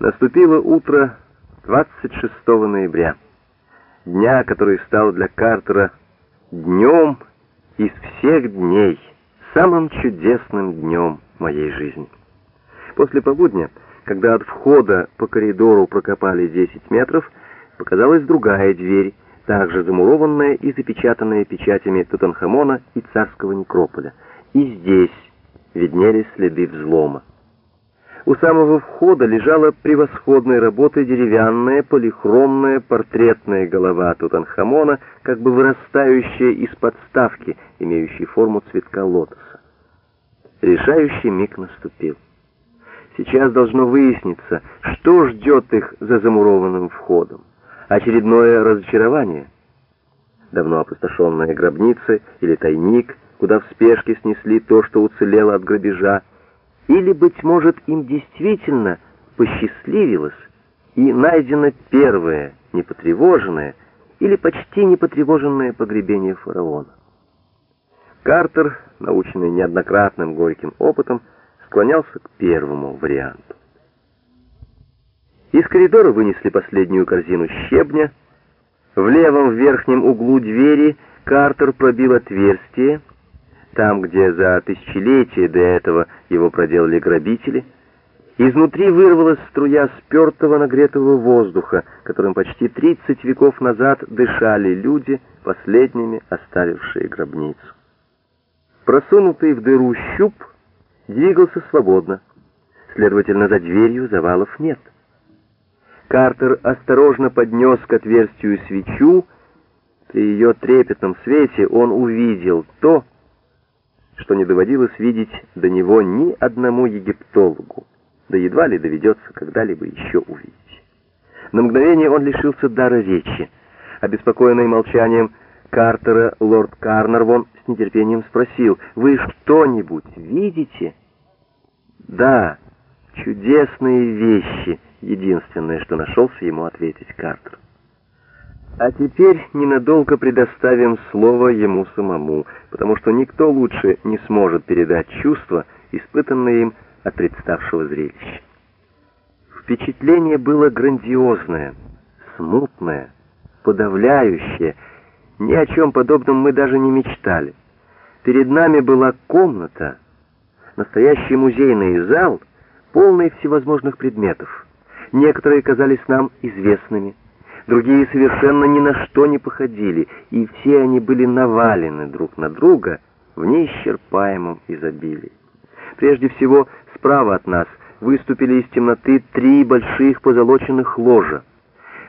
Наступило утро 26 ноября, дня, который стал для Картера днем из всех дней, самым чудесным днем моей жизни. После полудня, когда от входа по коридору прокопали 10 метров, показалась другая дверь, также замурованная и запечатанная печатями Тутанхамона и царского некрополя. И здесь виднелись следы взлома. У самого входа лежала превосходной работы деревянная полихромная портретная голова Тутанхамона, как бы вырастающая из подставки, имеющей форму цветка лотоса. Решающий миг наступил. Сейчас должно выясниться, что ждет их за замурованным входом. Очередное разочарование. Давно опустошенная гробница или тайник, куда в спешке снесли то, что уцелело от грабежа, или, быть может, им действительно посчастливилось, и найдено первое, непотревоженное, или почти непотревоженное погребение фараона. Картер, наученный неоднократным горьким опытом, склонялся к первому варианту. Из коридора вынесли последнюю корзину щебня. В левом верхнем углу двери Картер пробил отверстие, там, где за тысячелетия до этого его проделали грабители, изнутри вырвалась струя спертого нагретого воздуха, которым почти 30 веков назад дышали люди, последними оставившие гробницу. Просунутый в дыру щуп двигался свободно, следовательно, за дверью завалов нет. Картер осторожно поднес к отверстию свечу, при ее трепетном свете он увидел то, не доводилось видеть до него ни одному египтологу, да едва ли доведется когда-либо еще увидеть. На мгновение он лишился дара речи. Обеспокоенный молчанием Картера, лорд Карнарвон с нетерпением спросил, «Вы что-нибудь видите?» «Да, чудесные вещи», — единственное, что нашелся ему ответить Картер. А теперь ненадолго предоставим слово ему самому, потому что никто лучше не сможет передать чувства, испытанные им от представшего зрелища. Впечатление было грандиозное, смутное, подавляющее. Ни о чем подобном мы даже не мечтали. Перед нами была комната, настоящий музейный зал, полный всевозможных предметов. Некоторые казались нам известными, другие совершенно ни на что не походили, и все они были навалены друг на друга в неисчерпаемом изобилии. Прежде всего, справа от нас выступили из темноты три больших позолоченных ложа.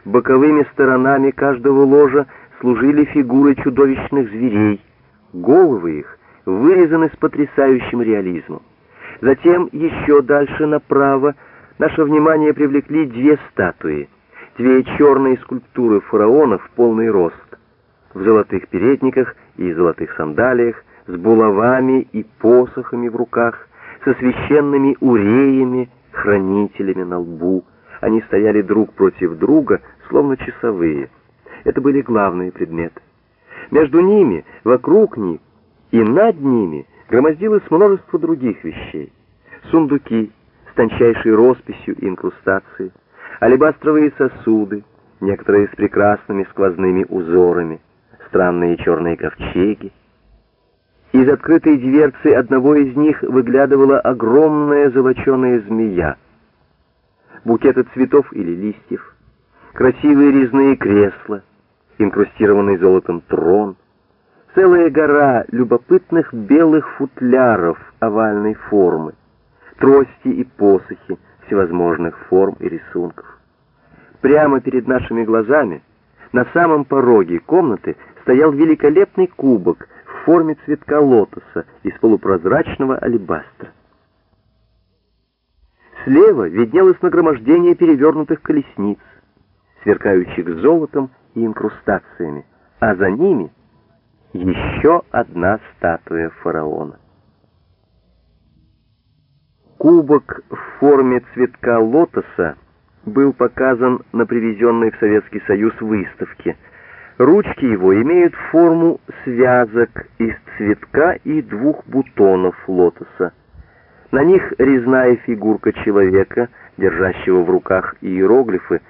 Боковыми сторонами каждого ложа служили фигуры чудовищных зверей. Головы их вырезаны с потрясающим реализмом. Затем еще дальше направо наше внимание привлекли две статуи — две черные скульптуры фараонов в полный рост, в золотых передниках и золотых сандалиях, с булавами и посохами в руках, со священными уреями, хранителями на лбу. Они стояли друг против друга, словно часовые. Это были главные предметы. Между ними, вокруг них и над ними громоздилось множество других вещей. Сундуки с тончайшей росписью и инкрустацией, алебастровые сосуды, некоторые с прекрасными сквозными узорами, странные черные ковчеги. Из открытой дверцы одного из них выглядывала огромная золоченая змея. Букеты цветов или листьев, красивые резные кресла, инкрустированный золотом трон, целая гора любопытных белых футляров овальной формы, трости и посохи, всевозможных форм и рисунков. Прямо перед нашими глазами, на самом пороге комнаты, стоял великолепный кубок в форме цветка лотоса из полупрозрачного алебастра. Слева виднелось нагромождение перевернутых колесниц, сверкающих золотом и инкрустациями, а за ними еще одна статуя фараона. Кубок в форме цветка лотоса был показан на привезенной в Советский Союз выставке. Ручки его имеют форму связок из цветка и двух бутонов лотоса. На них резная фигурка человека, держащего в руках иероглифы,